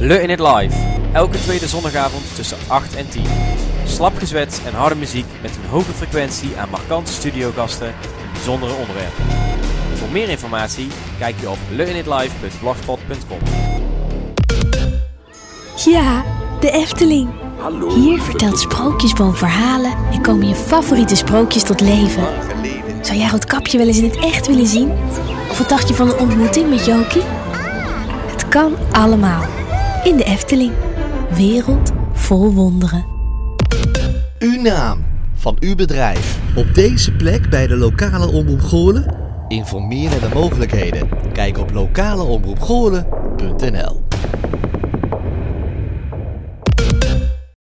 Le in It Live. Elke tweede zondagavond tussen 8 en 10. Slap gezwet en harde muziek met een hoge frequentie aan markante studiogasten en bijzondere onderwerpen. Voor meer informatie kijk je op leinitlive.blogspot.com. Ja, de Efteling. Hier vertelt Sprookjesboom verhalen en komen je favoriete sprookjes tot leven. Zou jij Roodkapje wel eens in het echt willen zien? Of wat dacht je van een ontmoeting met Jokie? Het kan allemaal. In de Efteling. Wereld vol wonderen. Uw naam van uw bedrijf op deze plek bij de lokale omroep Goorlen? Informeer naar de mogelijkheden. Kijk op lokaleomroepgoorlen.nl